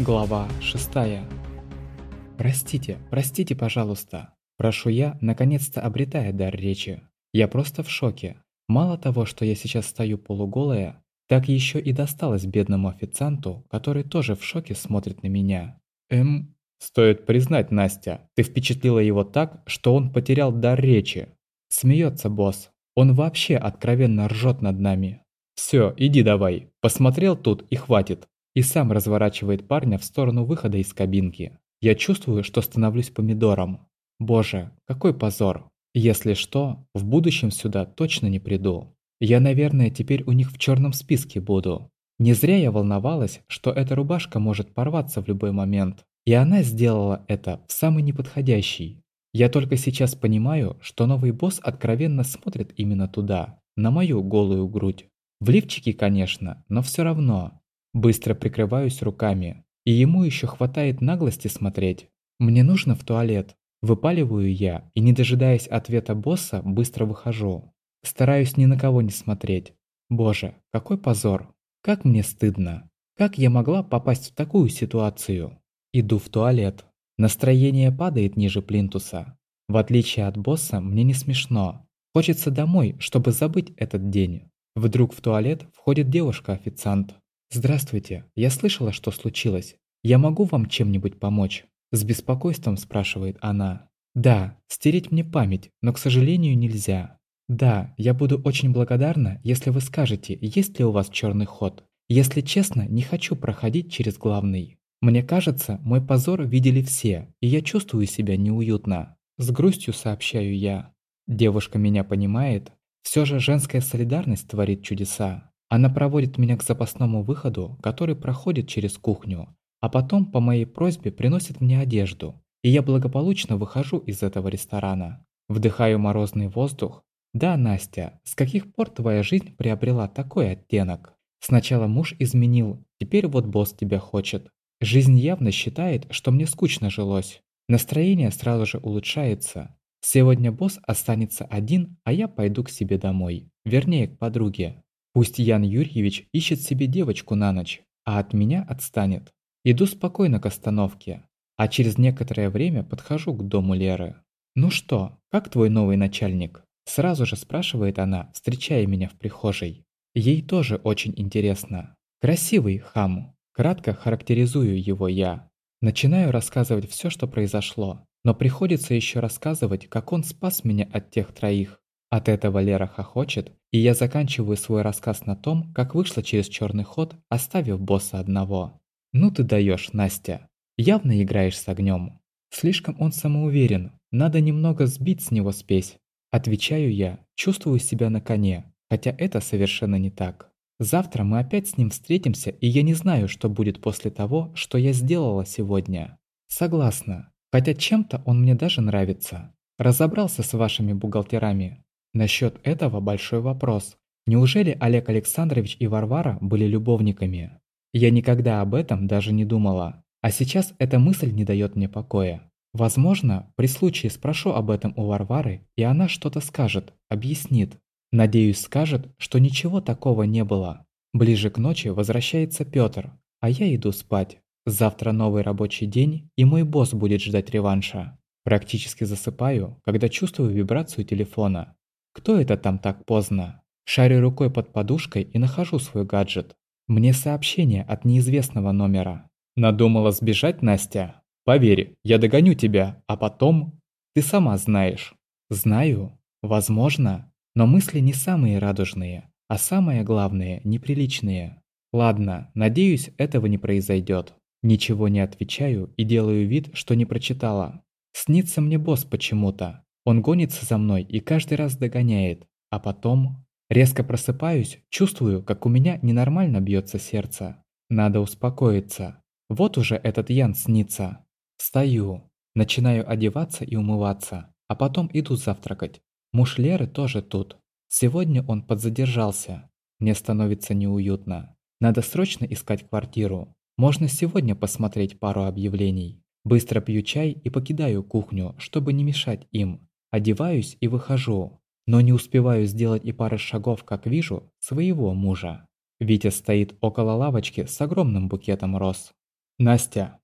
Глава 6 «Простите, простите, пожалуйста!» Прошу я, наконец-то обретая дар речи. Я просто в шоке. Мало того, что я сейчас стою полуголая, так еще и досталось бедному официанту, который тоже в шоке смотрит на меня. Эм... Стоит признать, Настя, ты впечатлила его так, что он потерял дар речи. Смеется босс. Он вообще откровенно ржет над нами. Все, иди давай. Посмотрел тут и хватит и сам разворачивает парня в сторону выхода из кабинки. Я чувствую, что становлюсь помидором. Боже, какой позор. Если что, в будущем сюда точно не приду. Я, наверное, теперь у них в черном списке буду. Не зря я волновалась, что эта рубашка может порваться в любой момент. И она сделала это в самый неподходящий. Я только сейчас понимаю, что новый босс откровенно смотрит именно туда, на мою голую грудь. В лифчике, конечно, но все равно. Быстро прикрываюсь руками. И ему еще хватает наглости смотреть. Мне нужно в туалет. Выпаливаю я и, не дожидаясь ответа босса, быстро выхожу. Стараюсь ни на кого не смотреть. Боже, какой позор. Как мне стыдно. Как я могла попасть в такую ситуацию? Иду в туалет. Настроение падает ниже плинтуса. В отличие от босса, мне не смешно. Хочется домой, чтобы забыть этот день. Вдруг в туалет входит девушка-официант. «Здравствуйте, я слышала, что случилось. Я могу вам чем-нибудь помочь?» С беспокойством спрашивает она. «Да, стереть мне память, но, к сожалению, нельзя. Да, я буду очень благодарна, если вы скажете, есть ли у вас черный ход. Если честно, не хочу проходить через главный. Мне кажется, мой позор видели все, и я чувствую себя неуютно. С грустью сообщаю я. Девушка меня понимает. Все же женская солидарность творит чудеса. Она проводит меня к запасному выходу, который проходит через кухню, а потом по моей просьбе приносит мне одежду, и я благополучно выхожу из этого ресторана. Вдыхаю морозный воздух. Да, Настя, с каких пор твоя жизнь приобрела такой оттенок? Сначала муж изменил, теперь вот босс тебя хочет. Жизнь явно считает, что мне скучно жилось. Настроение сразу же улучшается. Сегодня босс останется один, а я пойду к себе домой. Вернее, к подруге. Пусть Ян Юрьевич ищет себе девочку на ночь, а от меня отстанет. Иду спокойно к остановке, а через некоторое время подхожу к дому Леры. «Ну что, как твой новый начальник?» Сразу же спрашивает она, встречая меня в прихожей. Ей тоже очень интересно. Красивый хам. Кратко характеризую его я. Начинаю рассказывать все, что произошло, но приходится еще рассказывать, как он спас меня от тех троих, от этого Лера хохочет, и я заканчиваю свой рассказ на том, как вышла через черный ход, оставив босса одного. «Ну ты даешь, Настя. Явно играешь с огнем. Слишком он самоуверен, надо немного сбить с него спесь». Отвечаю я, чувствую себя на коне, хотя это совершенно не так. Завтра мы опять с ним встретимся, и я не знаю, что будет после того, что я сделала сегодня. Согласна, хотя чем-то он мне даже нравится. Разобрался с вашими бухгалтерами, Насчет этого большой вопрос. Неужели Олег Александрович и Варвара были любовниками? Я никогда об этом даже не думала. А сейчас эта мысль не дает мне покоя. Возможно, при случае спрошу об этом у Варвары, и она что-то скажет, объяснит. Надеюсь, скажет, что ничего такого не было. Ближе к ночи возвращается Пётр, а я иду спать. Завтра новый рабочий день, и мой босс будет ждать реванша. Практически засыпаю, когда чувствую вибрацию телефона. Кто это там так поздно? Шарю рукой под подушкой и нахожу свой гаджет. Мне сообщение от неизвестного номера. Надумала сбежать, Настя? Поверь, я догоню тебя, а потом... Ты сама знаешь. Знаю. Возможно. Но мысли не самые радужные, а самое главное, неприличные. Ладно, надеюсь, этого не произойдет. Ничего не отвечаю и делаю вид, что не прочитала. Снится мне босс почему-то. Он гонится за мной и каждый раз догоняет. А потом... Резко просыпаюсь, чувствую, как у меня ненормально бьется сердце. Надо успокоиться. Вот уже этот Ян снится. Встаю. Начинаю одеваться и умываться. А потом иду завтракать. Муж Леры тоже тут. Сегодня он подзадержался. Мне становится неуютно. Надо срочно искать квартиру. Можно сегодня посмотреть пару объявлений. Быстро пью чай и покидаю кухню, чтобы не мешать им. Одеваюсь и выхожу, но не успеваю сделать и пары шагов, как вижу своего мужа. Витя стоит около лавочки с огромным букетом роз. Настя,